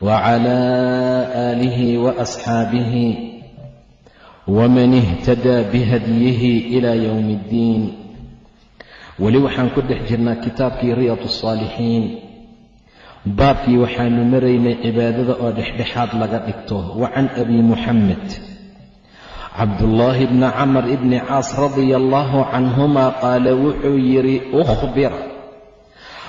وعلى آله وأصحابه ومن اهتدى بهديه إلى يوم الدين weli waxaan ku dhex jirnaa kitaabkii riyad الصaalixiin baabkii waxaanu maraynay cibaadada oo dhexdhexaad laga dhigto wa can abi muxamed cabdullaahi bni camar ibni caas radia allahu canhuma qaala wuxuu yidhi ukhbir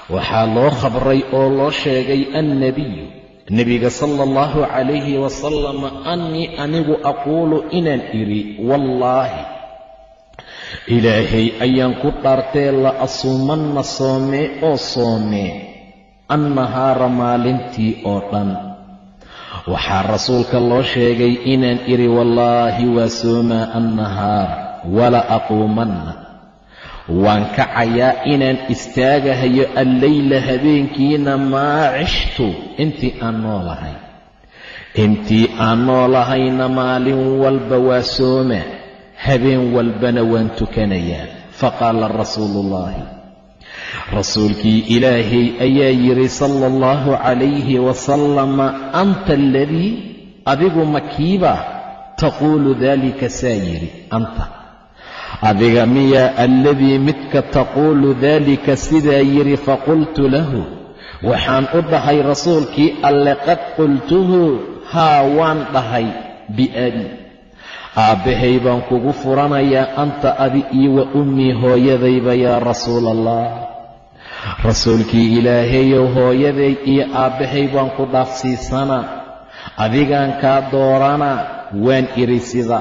waxaa loo khabray oo loo sheegay annebiyu nebiga sala allahu calayhi wasalam annii anigu aquulu inaan idhi wallaahi ilaahay ayaan ku dhaartee la asuumanna soomee oo soomee annahaara maalintii oo dhan. Waxaa rasuulka loo sheegay inaan idhi wallaahi waa soomaa annahaar wala aquumanna waan kacayaa inaan istaagahayo alleyla habeenkiina maa cishtu. Intii aan noolahay. Intii aan noolahayna maalin walba waa soomaa habeen walbana waan tukanayaa faqaala rasuuluullaahi rasuulkii ilaahay ayaa yidhi sala allahu calayhi wasalama anta aladii adigu makiiba taquulu daalika saa yidhi. Anta adiga miyaa alladii midka taquulu daalika sidaa yidhi faqultu lahu. Waxaan u dhahay rasuulkii alle qad qultuhu haa waan dhahay biabi. Aabbahay baan kugu furanayaa anta adi iyo wa ummii hooyadayba yaa rasuula allah rasuulkii ilaahayow hooyaday iyo aabbahay baan ku dhaafsiisanaa adigaan kaa dooranaa waan idhi sida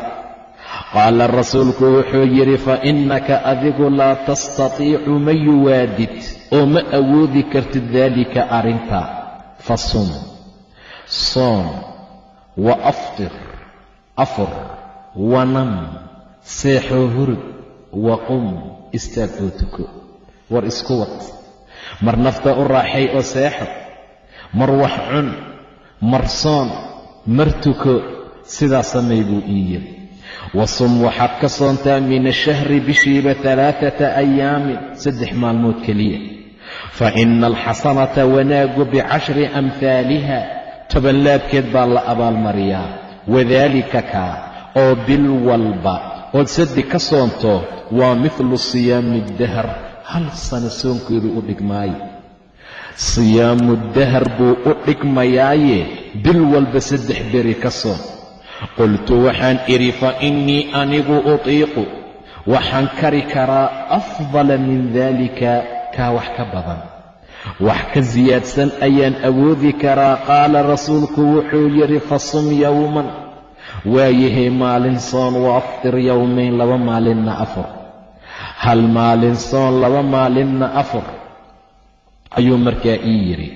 qaala rasuulku wuxuu yidhi fa innaka adigu laa tastatiicu ma yuwaadid oo ma awoodi kartid daalika arrintaa fa sum soom wa aftir afur wanam seexoo hurud wa qum istaag oo tuko war isku wad mar nafta u raaxay oo seexo mar wax cun mar soon mar tuko sidaa samay buu ii yidhi wasum waxaad ka soontaa min ashahri bishiiba alaaata ayaamin saddex maalmood keliya fa ina alxasanata wanaaggu bicashri amhaaliha tobanlaabkeed baa la abaalmariyaa wadaalika kaa oo bil walba ood saddi ka soonto waa midlu siyaami dahar hal sano soonkeedu u dhigmaayo siyaamu dahar buu u dhigmayaaye bil walba saddex beri ka soon qultu waxaan idhi fa innii anigu utiiqu. Waxaan kari karaa afdala min daalika kaa wax ka badan. Wax ka siyaadsan ayaan awoodi karaa qaala rasuulku wuxuu yidhi fasum yowman waayahay maalin soon wa aftir yowmayn laba maalinna afur. Hal maalin soon laba maalinna afur ayuu markaa ii yidhi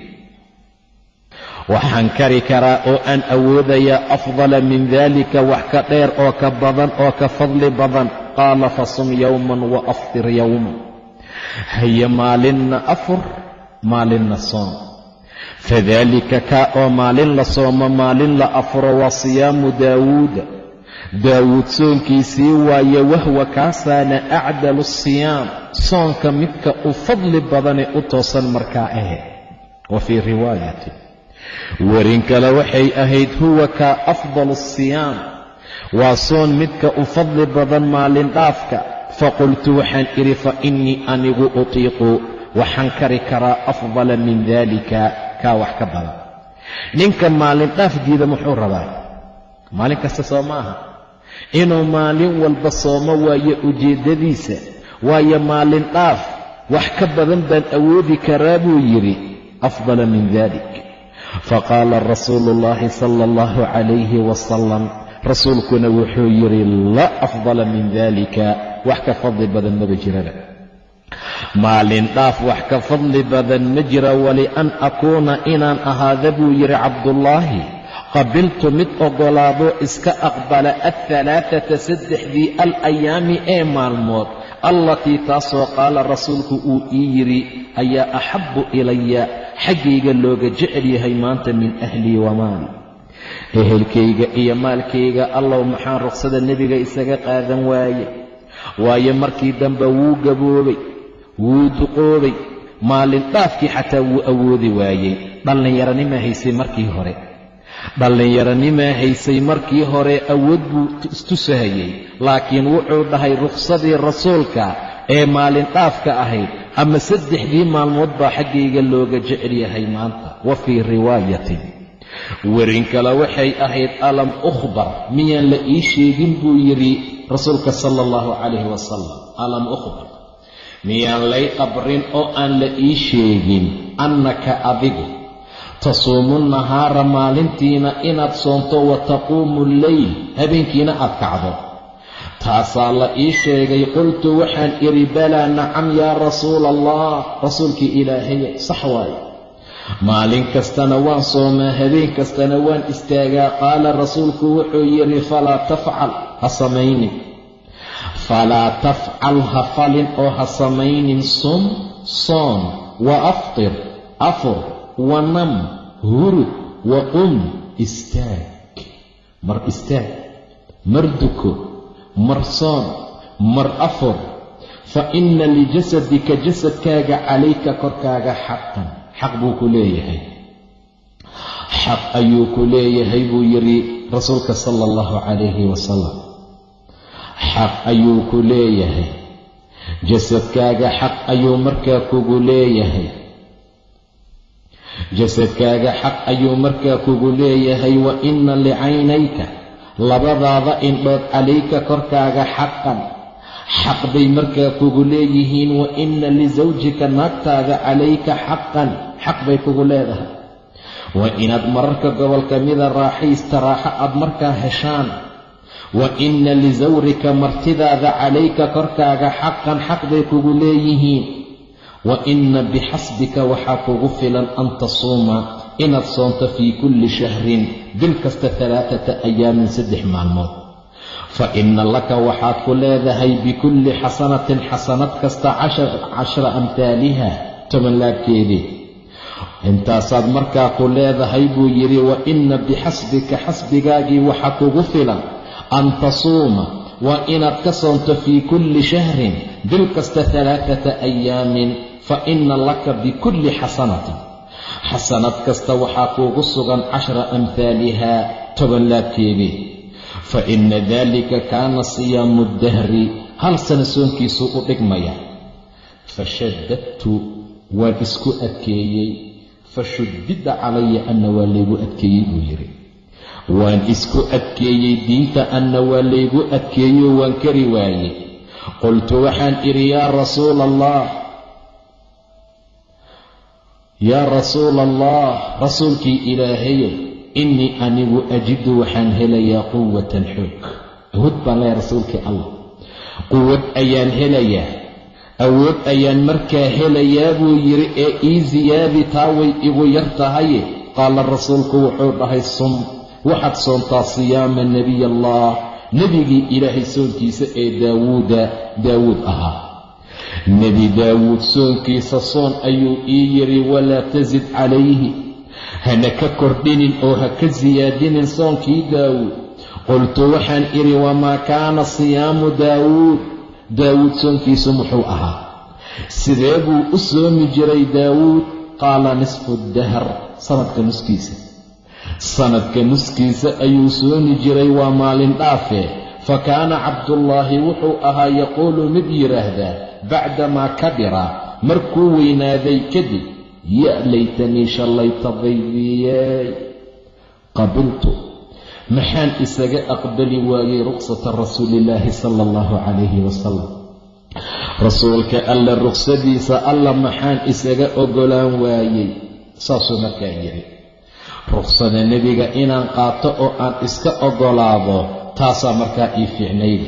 waxaan kari karaa oo aan awoodayaa afdala min daalika wax ka dheer oo ka badan oo ka fadli badan. Qaala fasum yowman wa aftir yowman haye maalinna afur maalinna soom fadaalika kaa oo maalin la soomo maalin la afuro waa siyaamu daawuuda daawuud soonkiisii waaye wahwa kaasaana acdalu siyaam. Soonka midka u fadli badanee u toosan markaa ahe. Wa fii riwaayatin warin kale waxay ahayd huwa kaa afdalu siyaam. Waa soon midka u fadli badan maalin dhaafka. Faqultu waxaan idhi fa innii anigu utiiqu waxaan kari karaa afdala min daalika. Kaa wax ka badan. Ninka maalin dhaafdiida muxuu rabaa? Maalin kasta soo ma inuu maalin walba soomo waayo ujeeddadiisa waayo maalin dhaaf wax ka badan baan awoodi karaa buu yidhi afdala min dalik faqaala rasuulu ullaahi sala allahu calayhi wasalam rasuulkuna wuxuu yidhi laa afdala min daalika wax ka fadli badan maba jiraba maalin dhaaf wax ka fadli badan ma jira walian akuuna inaan ahaada buu yidhi cabdullaahi qabiltu mid oggolaadoo iska aqbala alhalaaata saddexdii al ayaami ee maalmood allatii taasoo qaala rasuulku uu ii yidhi ayaa axabbu ilaya xaggayga looga jecel yahay maanta min ahlii wa maali ehelkayga iyo maalkayga allow maxaan ruqsada nebiga isaga qaadan waaye? Waayo markii dambe wuu gaboobay wuu duqoobay maalin dhaafkii xataa wuu awoodi waayey. Dhallinyaranimaa haysay markii hore. Dhallinyaranimaa haysay markii hore awood buu istusahayey laakiin wuxuu dhahay rukhsadii rasuulka ee maalin dhaafka ahayd ama saddexdii maalmood baa xaggayga looga jecel yahay maanta wa fii riwaayatin. Werin kale waxay ahayd alam ukhbar miyaan la ii sheegin buu yidhi rasuulka sala allahu calayhi wasalam alam ukhbar. Miyaan lay qabrin oo aan la ii sheegin annaka adigu tasuumu nahaara maalintiina inaad soonto wa taquumu lleyl habeenkiina aad kacdo taasaa la ii sheegay qultu waxaan idhi balaa nacam yaa rasuula allah rasuulkii ilaahaya sax waaye. Maalin kastana waan soomaa habeen kastana waan istaagaa. Qaala rasuulku wuxuu yidhi falaa tafcal ha samaynin. Falaa tafcal ha falin oo ha samaynin. Sum soon wa aftir afur wa nam hurud wa qum istaag. Mar istaag mar duko mar soon mar afur fa inna lijasadika jasadkaaga calayka korkaaga xaqan. Xaq buu ku leeyahay. Xaq ayuu ku leeyahay buu yidhi rasuulka sala allahu calayhi wasalam xaq ayuu ku leeyahay. Jasadkaaga xaq ayuu markaa kugu leeyahay. Jasadkaaga xaq ayuu markaa kugu leeyahay wa inna licaynayka labadaada indhood calayka korkaaga xaqan. Xaq bay markaa kugu leeyihiin wa inna lisawjika naagtaada calayka xaqan. Xaq bay kugu leedahay. Waa inaad mararka gobolka mida raaxaysta raaxo aad markaa heshaan. Wa inna lisawrika martidaada calayka korkaaga xaqan. Xaq bay kugu leeyihiin. Wa inna bixasbika waxaa kugu filan an tasuuma inaad soonto fii kulli shahrin bil kasta talaatata ayaamin saddex maalmood. Fa inna laka waxaad ku leedahay bikulli xasanatin xasanad kasta cashra amhaaliha toban laabkeedii. Intaasaad markaa ku leedahay buu yidhi wa inna bixasbika xasbigaagii waxa kugu filan an tasuuma waa inaad ka soonto fii kulli shahrin bil kasta talaatata ayaamin fa inna laka bikulli xasanatin xasanad kasta waxaa kuugu sugan cashra amhaaliha toban laabkeedii fa inna daalika kaana siyaamu dahri hal sana soonkiisuu u dhigmaya fashaddadtu waan isku adkeeyey fashuddida calaya anna waa laygu adkeeyey buu yidhi waan isku adkeeyey diinta anna waa laygu adkeeyo waan kari waayey qultu waxaan idhi yaa rasuula allah yaa rasuula allah rasuulkii ilaahayow innii anigu ajidu waxaan helayaa quwatan xoog. Awood baan leeya rasuulkii allah. Quwad ayaan helayaa. Awood ayaan markaa helayaa buu yidhi ee ii siyaadi taa way igu yar tahaye qaala rasuulku wuxuu dhahay sum waxaad soontaa siyaama nebiy allah nebigii ilaahay soonkiisa ee daawuuda daawuud ahaa nebi daawuud soonkiisa soon ayuu ii yidhi walaa tasid calayhi. Hana ka kordhinin oo ha ka siyaadinin soonkii daawuud. Qultu waxaan idhi wamaa kaana siyaamu daawuud? Daawuud soonkiisu muxuu ahaa. Sidee buu u soomi jiray daawuud? Qaala nisfu dahr sanadka nuskiisa. Sanadka nuskiisa ayuu soomi jiray waa maalin dhaafe fa kaana cabdullaahi wuxuu ahaa yaquulu mid yidhaahdaa bacdamaa kabira markuu weynaaday kadib ya laytanii shallayta daydiyey qabiltu maxaan isaga aqbali waayey ruqsata rasuulillaahi sala allahu calayhi wasalam rasuulka alla ruqsadiisa alla maxaan isaga ogolaan waayey saasuu markaa yidhi ruqsada nebiga inaan qaato oo aan iska ogolaado taasaa markaa ii fiicnayd.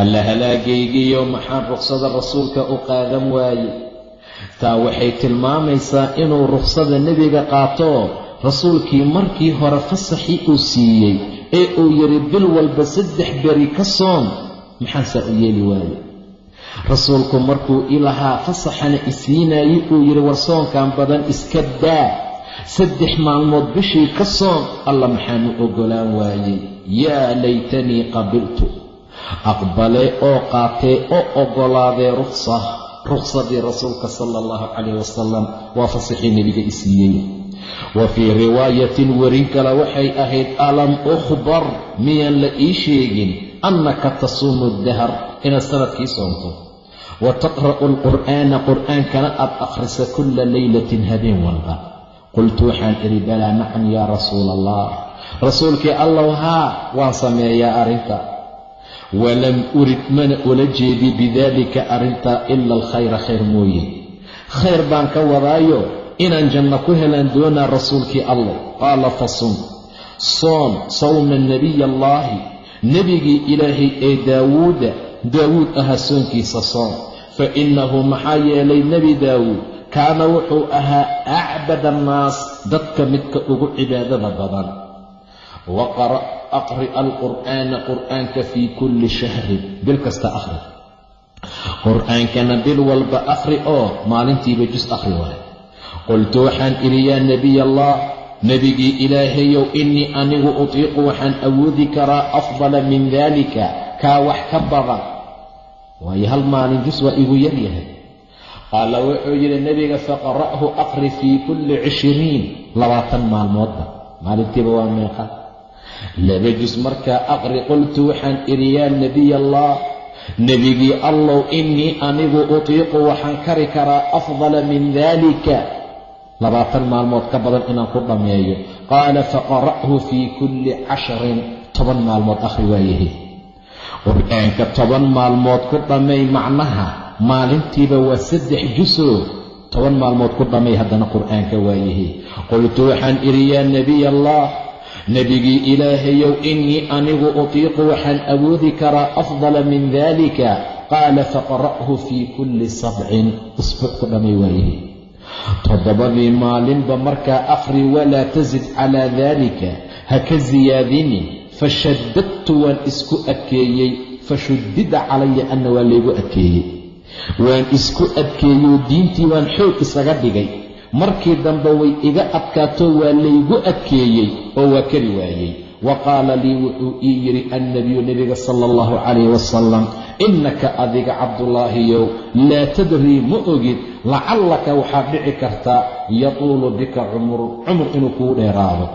Alla halaagaygiyo maxaan ruqsada rasuulka u qaadan waayey? Taa waxay tilmaamaysaa inuu ruqsada nebiga qaato rasuulkii markii hore fasaxii uu siiyey ee uu yidhi bil walba saddex beri ka soon. Maxaasaa u yeeli waaye rasuulku markuu ilahaa fasaxana isiinaayey uu yidhi war soonkan badan iska daa saddex maalmood bishii ka soon alla maxaanu oggolaan waayey yaa laytanii qabiltu aqbalee oo qaatee oo oggolaadee ruksa rukhsadii rasuulka sala allahu calayh wasalam waa fasaxii nebiga i siiyey. Wa fii riwaayatin werin kale waxay ahayd alam ukhbar miyaan la ii sheegin annaka tasuumu dahar inaad sannadkii soonto. Wa taqra'u alqur'aana qur'aankana aad akhrisa kulla leylatin habeen walba qultu waxaan idhi balaa nacam yaa rasuula allah rasuulkii allow haa waan sameeyaa arrinta. Walam urid mana ula jeedi bidaalika arrintaa ila alkhayra khayr mooye. Khayr baan ka wadaayo inaan janno ku helaan doonaa rasuulkii allah qaala fasum soon sawma nebiy allaahi. Nebigii ilaahay ee daawuuda daawuud ahaa soonkiisa soon. Fa innahu maxaa yeelay nebi daawuud kaana wuxuu ahaa acbad annaas dadka midka ugu cibaadada badan. Waqara aqri alqur'aana qur'aanka fii kulli shahrin bil kasta akhri qur'aankana bil walba akhri oo maalintiiba jus akhri waayo qultu waxaan idhi yaa nebiy allah nebigii ilaahayow innii anigu utiiqu waxaan awoodi karaa afdala min daalika kaa wax ka badan. Waayo hal maalin jus waa igu yar yahay qaala wuxuu yidhi nebiga faqra'hu aqri fii kulli cishiriin labaatan maalmoodba maalintiiba waa meeqa. Laba jus markaa aqri qultu waxaan idhi yaa nebiy allah nebigii allow innii anigu utiiqu waxaan kari karaa afdala min daalika labaatan maalmood ka badan inaan ku dhammeeyo qaala faqara'hu fii kulli casharin toban maalmood akhri waayahay qur'aanka toban maalmood ku dhammay macnaha maalintiiba waa saddex jusoo toban maalmood ku dhammay haddana qur'aanka waayahay qultu waxaan idhi yaa nebiy allah nebigii ilaahayow innii anigu utiiqu waxaan awoodi karaa afdala min daalika qaala faqra'hu fii kulli sabcin usbuuc ku dhammay waayahay toddobadii maalinba markaa akhri walaa tasid calaa daalika ha ka siyaadinin fashaddadtu waan isku adkeeyey fashuddida calaya anna waa laygu adkeeyey waan isku adkeeyey diintii waan xoog isaga dhigay. Markii dambe way iga adkaato waa laygu adkeeyey oo waa kari waayey. Wa qaala lii wuxuu ii yidhi annabiyu nebiga sala allahu calayh wasalam innaka adiga cabdulaahiyow laa tadrii ma ogid lacallaka waxaad dhici kartaa yatuulu bika cumru cumur inuu kuu dheeraado.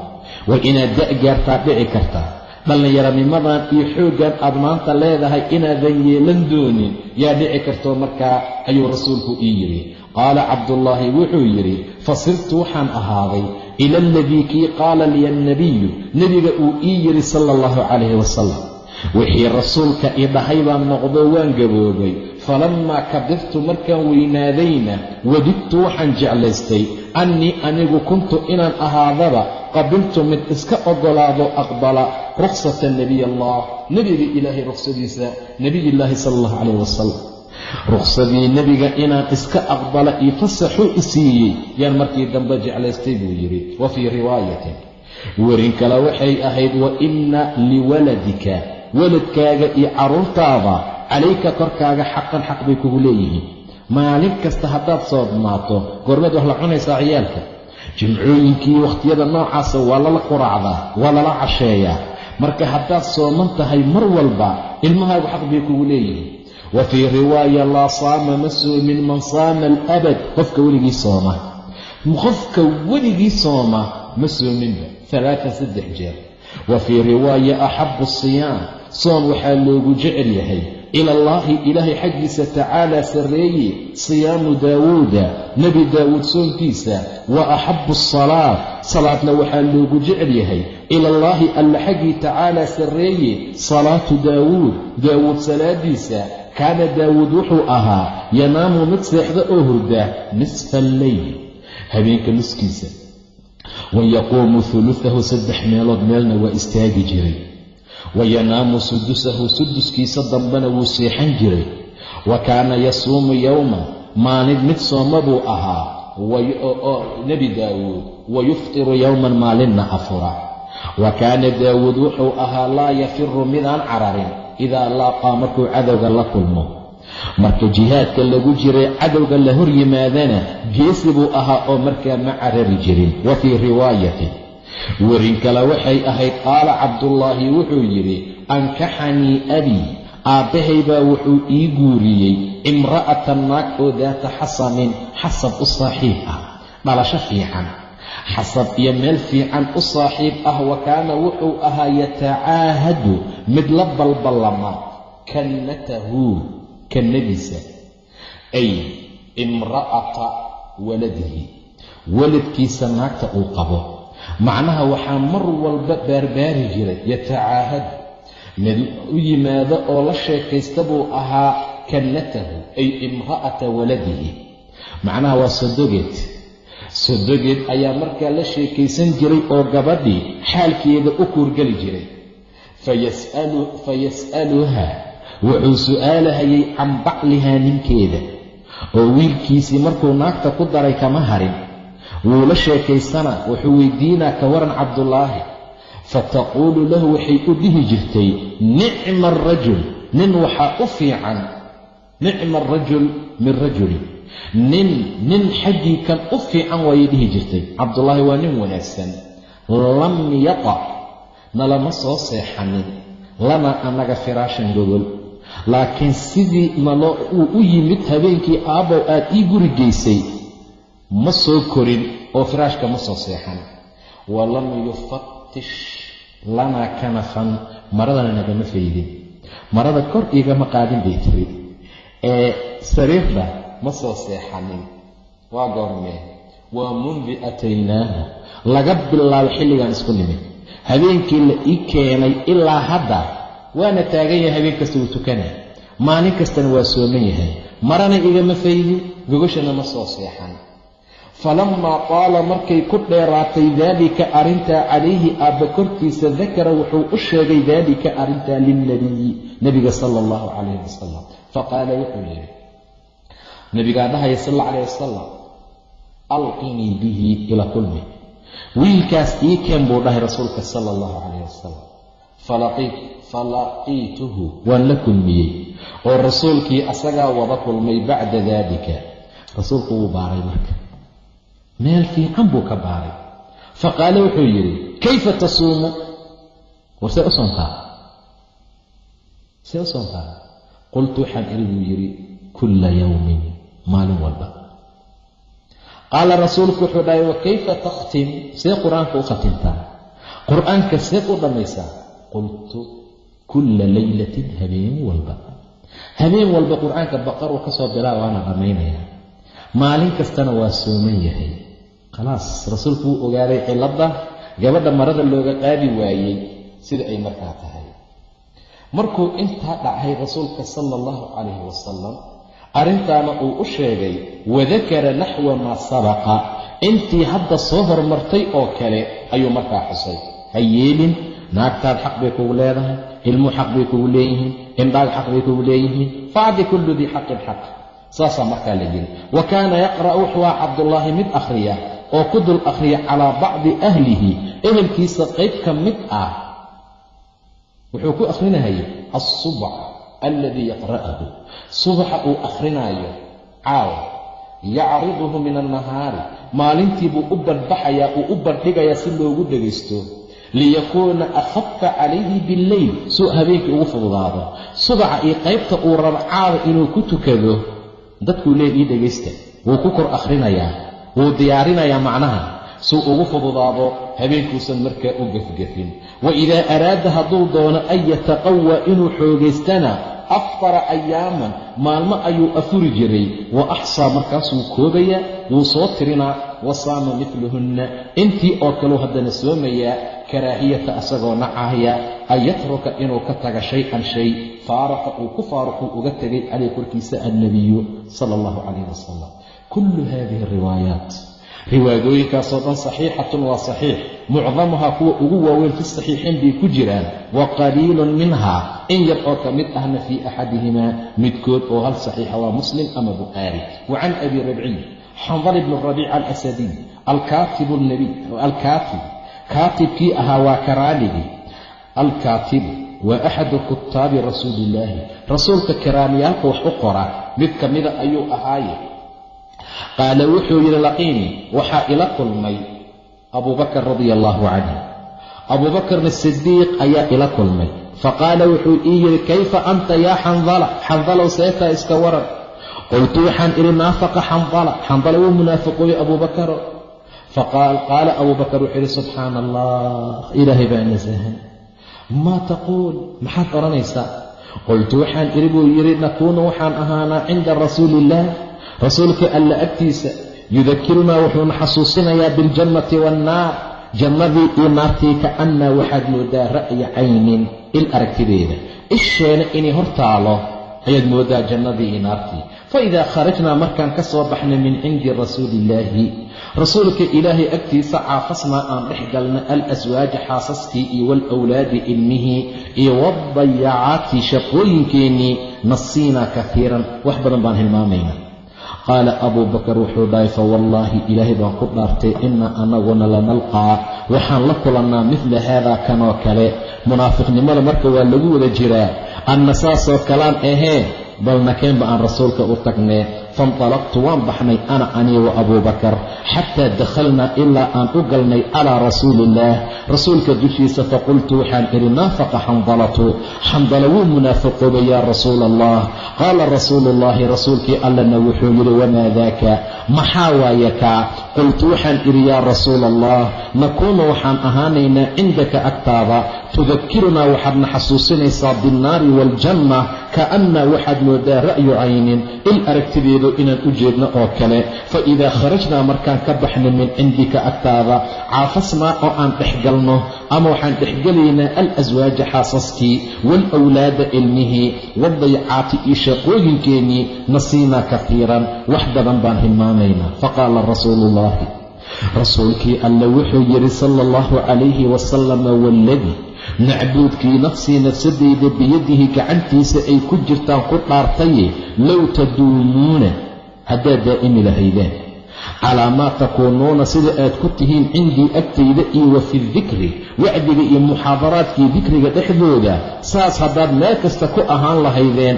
War inaad da' gaartaad dhici kartaa dhallinyaranimadan iyo xooggan aad maanta leedahay inaadan yeelan doonin. Yaa dhici kartoo markaa ayuu rasuulku ii yidhi. Qaala cabdullaahi wuxuu yidhi fasirtu waxaan ahaaday ila aladii kii qaala liya annabiyu nebiga uu ii yidhi sala allahu calayhi wasalam wixii rasuulka i dhahay baan noqdo waan gaboobay. Falammaa kabirtu markaan weynaadayna wadidtu waxaan jeclaystay. Annii anigu kuntu inaan ahaadaba qabiltu mid iska oggolaado aqbala ruksata nebiy allah nebiga ilaahay ruksadiisa nebiyillaahi sala allahu calayh wasalam ruksadii nebiga inaan iska aqbala io fasaxuu i siiyey yaan markii dambe jeclaystay buu yidhi wa fii riwaayatin. Werin kale waxay ahayd wa inna liwaladika waladkaaga iyo carruurtaada calayka korkaaga xaqan xaq bay kugu leeyihiin. Maalin kasta haddaad soodmaato goormeed wax la cunaysaa ciyaalka. Jimcooyinkii wakhtiyada noocaasa waa lala quraacdaa waa lala casheeyaa marka haddaad sooman tahay mar walba ilmahaagu xaq bay kugu leeyihiin. Wa fii riwaaya laa saama ma soomin man saama alabad qofka weligii sooma. Qofka weligii sooma ma soominba alaatan saddex jeer. Wa fii riwaaya axabu siyaam soon waxaa loogu jecel yahay. Ila allaahi ilaahay xaggiisa tacaalaa sarreeye siyaamu daawuuda nebi daawuud soonkiisa. Wa axabu asalaad salaadna waxaa loogu jecel yahay ila allaahi alla xaggii tacaalaa sarreeye salaatu daawuud daawuud salaadiisa kaana daawuud wuxuu ahaa yanaamu mid seexda oo hurda nisfa alleyl habeenka nuskiisa. Wa yaquumu hulusahu saddex meelood meelna waa istaagi jiray. Wa yanaamu sudusahu suduskiisa dambena wuu seexan jiray. Wa kaana yasuumu yowman maalin mid sooma buu ahaa nebi daawuud wayuftiru yowman maalinna afura wa kaana daawuud wuxuu ahaa laa yafiru midaan cararin idaa laaqaa markuu cadowga la kulmo marka jihaadka lagu jiray cadowga la hor yimaadana geesi buu ahaa oo markaa ma carari jirin wa fii riwaayatin werin kale waxay ahayd qaala cabdullaahi wuxuu yidhi ankaxanii abii aabbahay baa wuxuu ii guuriyey imra'atan naag oo daata xasanin xasab u saaxiib ah dhalasho fiican. Xasab iyo meel fiican u saaxiib ah wa kaana wuxuu ahaa yatacaahadu mid la balballama kannatahu kannadiisa. Ay imra'ata waladihi waladkiisa naagta uu qabo. Macnaha waxaa mar walba baarbaari jiray yatacaahadu mid u yimaado oo la sheekaysta buu ahaa kannatahu ay imra'ata waladihi. Macnaha waa sodogeed sodogeed ayaa markaa la sheekaysan jiray oo gabadhii xaalkeeda u kuurgeli jiray. Fayas'aluha wuxuu su'aalahayay can baclihaa ninkeeda oo wiilkiisii markuu naagta ku daray kama harin. Wuu la sheekaysana wuxuu weydiinaa ka waran cabdullaahi fataquulu lahu waxay u dhihi jirtay nicma arajul nin waxaa u fiican nicma arajul min rajulin nin nin xaggii kan u fiican waayay dhihi jirtay cabdullaahi waa nin wanaagsan lam yaqac nalama soo seexanin lana annaga firaashan gogol laakiin sidii naloo uu u yimid habeenkii aabbow aad ii guri geysay ma soo korin oo firaashka ma soo seexan walam yufatish lanaa kanafan maradana nagama faydin marada kor igama qaadin bay tiri. Ee sariirda ma soo seexanin. Waa goormee. Waa mundi ataynaahu laga bilaabo xilligaan isku nimid habeenkii la ii keenay ilaa hadda waana taagan yahay habeen kasta wuu tukanaa. Maalin kastana waa sooman yahay. Marana igama faydin gogoshana ma soo seexan falammaa qaala markay ku dheeraatay daalika arrintaa calayhi aabba korkiisa dakara wuxuu u sheegay daalika arrintaa lilnabiyi nebiga sala allahu calayhi wasalam faqaala wuxuu yidhi nabigaa dhahaya sal alla calayh wasalam alqinii bihi ila kulmi wiilkaas ii keen buu dhahay rasuulka sala allahu calayh wasalam falaqiituhu waan la kulmiyey oo rasuulkii asagaa wada kulmay bacda daalika rasuulku wuu baaray marka meel fiican buu ka baaray. Faqaale wuxuu yidhi kayfa tasuumu? War see u see u qultu waxaan iri buu yidhi kulla yowmin maalin walba. Qaala rasuulku wuxuu dhahay wa kayfa takhtim see qur'aanka u khatimtaa. Qur'aanka seed u dhammaysaa qultu kulla laylatin habeen walba. Habeen walba qur'aanka baqaruu ka soo bilaa waana maalin kastana waa sooman yahay khalaas rasuulku wuu ogaaday cilladda gabadha marada looga qaadi waayey sida ay markaa tahay. Markuu intaa dhacay rasuulka sala allahu calayhi wasalam arrintaana uu u sheegay wadakara naxwa maa sabaqa. Intii hadda soo hormartay oo kale ayuu markaa xusay. Ha yeelin naagtaad xaq bay kugu leedahay ilmuu xaq bay kugu leeyihiin indhaag xaq bay kugu leeyihiin facdi kullu dii xaqin xaq. Saasaa markaa la yiri wa kaana yaqra'u wuxuu aha cabdullaahi mid akhriya oo ku dul akhriya calaa bacdi ahlihi ehelkiisa qayb ka mid ah wuxuu ku akhrinahayay alsubc alladii yaqra'ahu. Subaxa uu akhrinaayo caawa yacriduhu min annahaari maalintii buu u badbaxayaa uu u bandhigayaa si loogu dhegaysto liyakuuna akhafa calayhi billeyl suu habeenkii ugu fududaado. Subaxa iyo qaybta uu rabo caawa inuu ku tukado dadkuu leey ii dhegaysta wuu ku kor akhrinayaa wuu diyaarinayaa macnaha suu ugu fududaado habeenkuusan markaa u gefgefin. Wa idaa araada hadduu doono an yataqawaa inuu xoogaystana afara ayaaman maalmo ayuu afuri jiray. Wa axsaa markaasuu koobayaa wuu soo tirinaa. Wa saama midluhunna intii oo kaleu haddana soomayaa karaahiyata asagoo nacaaya an yatruka inuu ka taga shay-an shay faaraqa uu ku faaruquu uga tegay caleyh korkiisa annabiyu sala allahu calayh wasalam kullu hadihi riwaayaat riwaayadooyinkaasoo dhan saxiixatun waa saxiix mucdamuhaa kuwa ugu waaweyn fi saxiixayn bay ku jiraan wa qaliilun minhaa in yar oo ka mid ahna fii axadihimaa midkood oo hal saxiixa waa muslim ama bukhaari wa can abi rabciy xandal ibnu rabiic alasadiy alkaatibu alkaatib kaatibkii ahaa waa karaaligii alkaatibu waa axadu kutaabi rasuulillaahi rasuulka karaamiyaalka wax u qora mid ka mida ayuu ahaaye qaala wuxuu yidhi laqiini waxaa ila kulmay. Abubakar radia allaahu canhu. Abuubakarna sidiiq ayaa ila kulmay. Faqaala wuxuu ii yidhi kayfa anta yaa xandala xandalow seeftaa iska waran qultu waxaan idhi naafaqa xandala xandala wuu munaafiqooye abuubakaro faqaala abuubakar wuxuu yidhi subxaana allah ilaahay baa nasahan maa taquul? Maxaad odhanaysaa? Qultu waxaan idhi buu yidhi nakuunu waxaan ahaanaa cinda rasuuli illaah rasuulka alla agtiisa yudakirunaa wuxuuna xasuusinayaa biاljannati waannaar jannadii iyo naartii kaannaa waxaad moodaa ra'ya caynin il aragtideeda. Isheena inay hor taalo ayaad moodaa jannadii iyo naartii. Faidaa kharajnaa markaan ka soo baxnay min cindi rasuuli illaahi rasuulka ilaahay agtiisa caafasnaa aan dhex galna alaswaaja xaasaskii iyo waalawlaadi ilmihii iyo wadayacaati shaqooyinkeennii nasiinaa kafiiran wax badan baan hilmaamaynaa qaala abuu bakar wuxuu dhahay fawallaahi ilaahay baan ku dhaartay inna anaguna lanalqaa waxaan la kulannaa midla haadaa kanoo kale. Munaafiqnimada marka waa lagu wada jiraa. Anna saasoo kalaan ahee bal nakeenba aan rasuulka u tagnee faintalaqtu waan baxnay ana anii wa abuubakar xataa dakhalnaa ilaa aan u galnay calaa rasuuliillaah rasuulka dushiisa faqultu waxaan idhi naafaqa xandalatu xandala wuu munaafiqoobay yaa rasuula allah qaala rasuuluullaahi rasuulkii allana wuxuu yidhi wamaa daaka maxaa waaye kaa qultu waxaan idhi yaa rasuula allah nakuunu waxaan ahaanaynaa cindaka agtaada tudakirunaa waxaadna xasuusinaysaa binnaari waaljanna kaannaa waxaad moodaa ra'yu caynin il aragtideedu inaan u jeedno oo kale fa idaa kharajnaa markaan ka baxna min cindika agtaada caafasnaa oo aan dhexgalno ama waxaan dhexgelaynaa alaswaaja xaasaskii waalawlaada ilmihii wadaycaati iyo shaqooyinkeennii nasiinaa kafiiran wax badan baan hilmaamaynaa faqaala rasuuluullaahi rasuulkii alle wuxuu yidhi sala allahu calayhi wasalama waaladii macbuudkii nafsii nafsadayda biyadihi gacantiisa ay ku jirtaan ku dhaartaye low taduumuuna haddaad daa'imi lahaydeen calaa maa takuunuuna sida aad ku tihiin cindii agtayda iyo wa fi dikri wacdiga iyo muxaadaraadkii dikriga dhexdooda saas haddaad meel kasta ku ahaan lahaydeen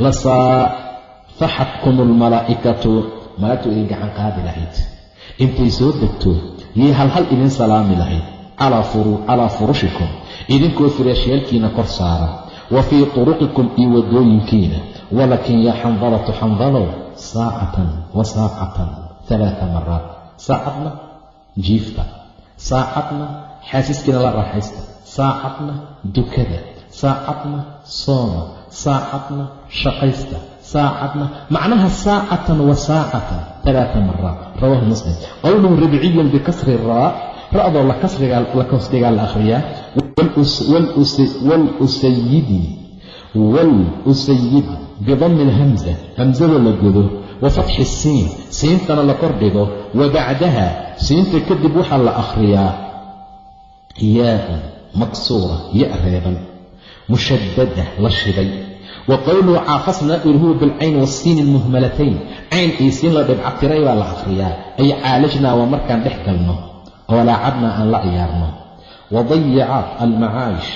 lasaafaxatkum almalaa'ikatu malaagtu idin gacan qaadi lahayd. Intay soo degto yay halhal idin salaami lahayd. Calaa furushikum idinkoo firaashyaalkiina kor saara. Wa fii turuqikum iyo waddooyinkiina. Walakin yaa xandalatu xandalow saacatan wa saacatan alaaa maraat saacadna jiifta. Saacadna xaasiskiina la raaxaysta. Saacadna dukada. Saacadna sooma. Saacadna shaqaysta saacadna. Macnaha saacatan wa saacatan alaaa maraat rawaahu muslim. Qowluhu ribciyun bikasri raa ra'doo la kasrigaa la akhriyaa. Walusayidi walusayid bidami alhamza. Hamsada la godo wa fatxi siin. Siintana la kordhigo wa bacdaha. Siinta kadib waxaa la akhriyaa. Yaa'un maksuura ya reeban mushadada la shiday wa qowluhu caafasnaa ilhuwa bilcayn waasiini almuhmalatayn. Cayn iyo siin la dhibcatiray baa la akhriyaa. Ay caalajnaa waa markaan dhex galno. Walaacadnaa aan la ciyaarno. Wadayicaat almacaayish.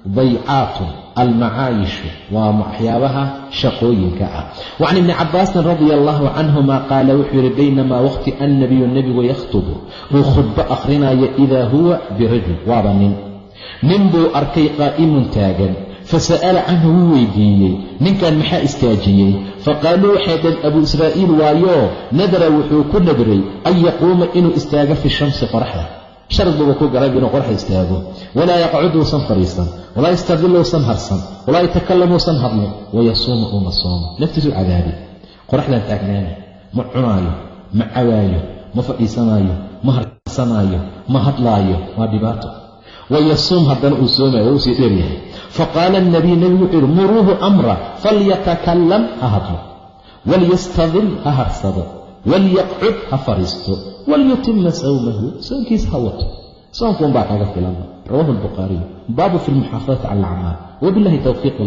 Daycaatun almacaayishu waa waxyaabaha shaqooyinka ah. Wacan ibni cabaasin radia allahu canhuma qaala wuxuu yidhi baynamaa waqti annabiyu nebigu yakhtubu. Uu khudbo akhrinayo idaa huwa birajul waaba nin. Nin buu arkay qaa'imun taagan fasa'ala canhu wuu weydiiyey ninkan maxaa istaajiyey faqaaluu waxay dheen abuu israa'iil waayoo nadara wuxuu ku nadray an yaquuma inuu istaago fi shamsi qoraxda sharad buuba ku galay inuu qoraxda istaago walaa yaqcud uusan fadhiisan walaa yastadil uusan harsan walaa yatakalam uusan hadlin wayasuuma uuna soomo naftiisuu cadaabi qoraxdan taagnaana ma cunaayo ma cawaayo ma fadhiisanaayo ma harsanaayo ma hadlaayo waa dhibaato wayasuum haddana uu soomayo waa uu sii dheeryahay faqaala anabiy nebigu wuxuu yidhi muruuhu amra falyatakalam ha hadlo walyastadil ha harsado walyaqcud ha fadhiisto walyutima sawmahu soonkiisa ha wato soonkuun baa kaga filan rawaahu albukhaariyu baabu fi lmuxaafadati cala alacmaal wabillahi towfiiq